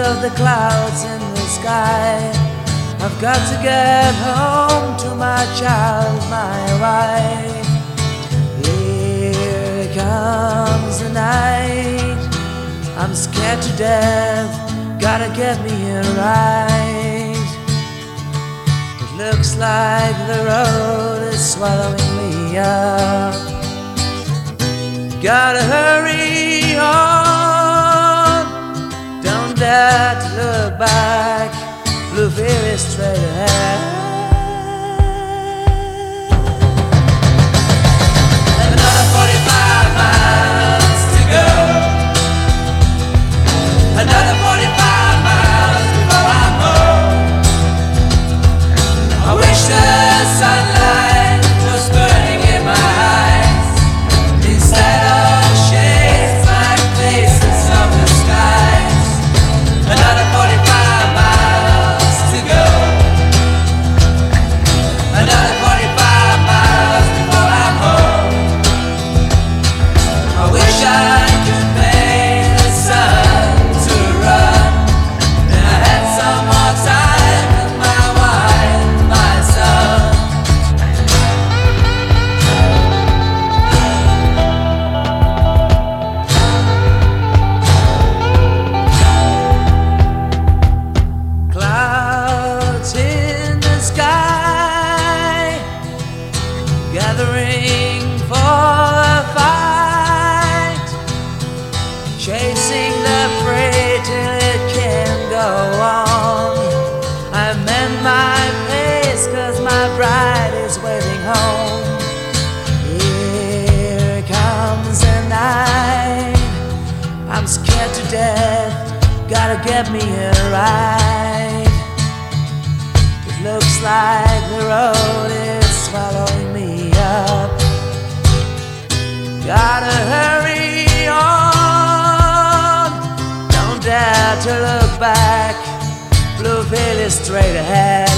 of the clouds in the sky. I've got to get home to my child, my wife. Here comes the night. I'm scared to death. Gotta get me here right. It looks like the road is swallowing me up. Gotta hurry To look back. Blue is straight ahead. Gotta me here right. It looks like the road is swallowing me up. Gotta hurry on. Don't dare to look back. Blue veil is straight ahead.